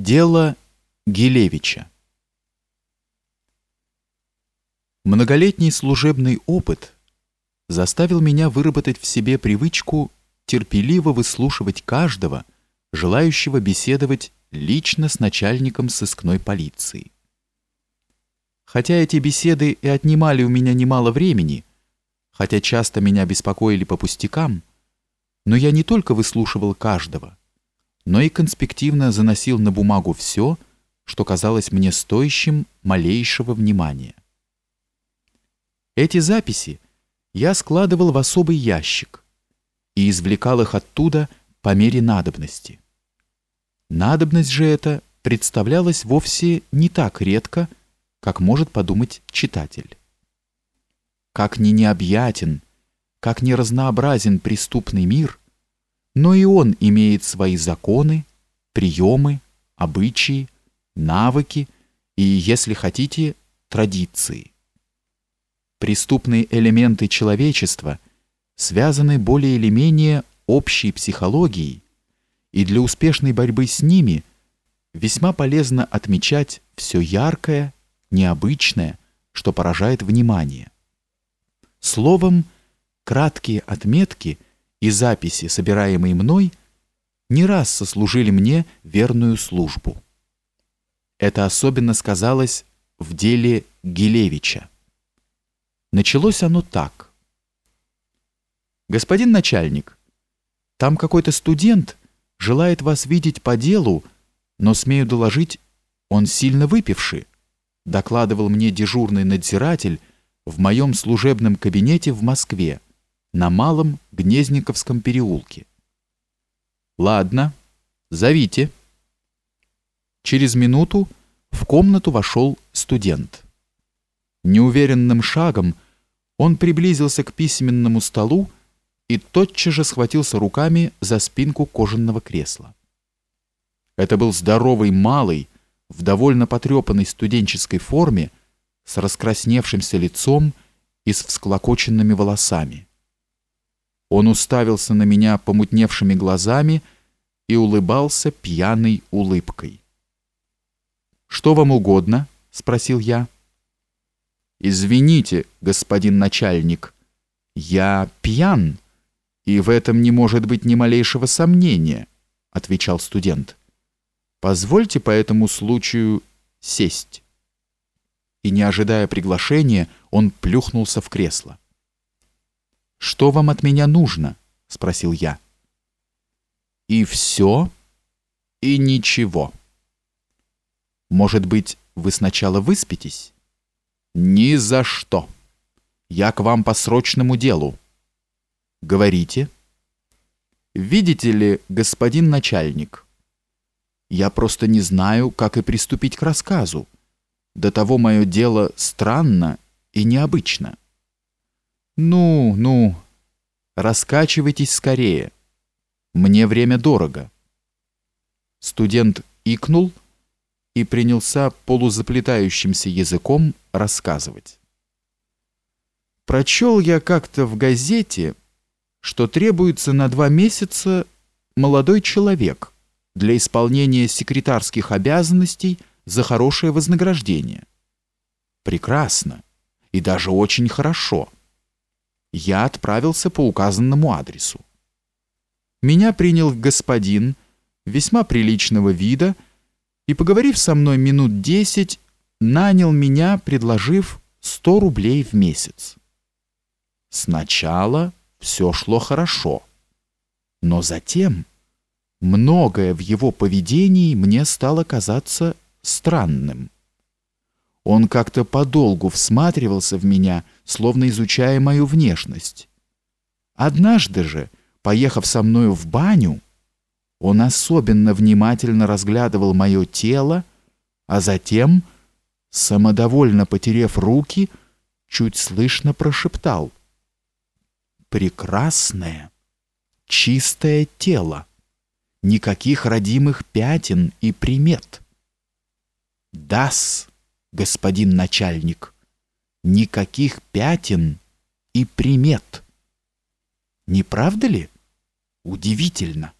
Дело Гилевича Многолетний служебный опыт заставил меня выработать в себе привычку терпеливо выслушивать каждого, желающего беседовать лично с начальником сыскной полиции. Хотя эти беседы и отнимали у меня немало времени, хотя часто меня беспокоили по пустякам, но я не только выслушивал каждого, но и конспективно заносил на бумагу все, что казалось мне стоящим малейшего внимания. Эти записи я складывал в особый ящик и извлекал их оттуда по мере надобности. Надобность же эта представлялась вовсе не так редко, как может подумать читатель. Как ни необъятен, как ни разнообразен преступный мир, но и он имеет свои законы, приемы, обычаи, навыки и, если хотите, традиции. Преступные элементы человечества связаны более или менее общей психологией, и для успешной борьбы с ними весьма полезно отмечать все яркое, необычное, что поражает внимание. Словом, краткие отметки и записи, собираемые мной, не раз сослужили мне верную службу. Это особенно сказалось в деле Гилевича. Началось оно так. Господин начальник, там какой-то студент желает вас видеть по делу, но смею доложить, он сильно выпивший, докладывал мне дежурный надзиратель в моем служебном кабинете в Москве на Малом Гнезниковском переулке. Ладно, зовите. Через минуту в комнату вошел студент. Неуверенным шагом он приблизился к письменному столу и тотчас же схватился руками за спинку кожаного кресла. Это был здоровый малый, в довольно потрепанной студенческой форме, с раскрасневшимся лицом и с всклокоченными волосами. Он уставился на меня помутневшими глазами и улыбался пьяной улыбкой. «Что вам угодно?» — спросил я. «Извините, господин начальник, я пьян, и в этом не может быть ни малейшего сомнения», — отвечал студент. «Позвольте по этому случаю сесть». И, не ожидая приглашения, он плюхнулся в кресло. «Что вам от меня нужно?» — спросил я. «И все, и ничего». «Может быть, вы сначала выспитесь?» Ни за что. Я к вам по срочному делу. Говорите. Видите ли, господин начальник, я просто не знаю, как и приступить к рассказу. До того мое дело странно и необычно. Ну, ну, раскачивайтесь скорее. Мне время дорого. Студент икнул и принялся полузаплетающимся языком рассказывать. Прочел я как-то в газете, что требуется на два месяца молодой человек для исполнения секретарских обязанностей за хорошее вознаграждение. Прекрасно и даже очень хорошо. Я отправился по указанному адресу. Меня принял господин весьма приличного вида и, поговорив со мной минут десять, нанял меня, предложив сто рублей в месяц. Сначала все шло хорошо, но затем многое в его поведении мне стало казаться странным. Он как-то подолгу всматривался в меня, словно изучая мою внешность. Однажды же, поехав со мною в баню, он особенно внимательно разглядывал мое тело, а затем, самодовольно потерев руки, чуть слышно прошептал. «Прекрасное, чистое тело, никаких родимых пятен и примет». «Дас, господин начальник, никаких пятен и примет». Не правда ли? Удивительно.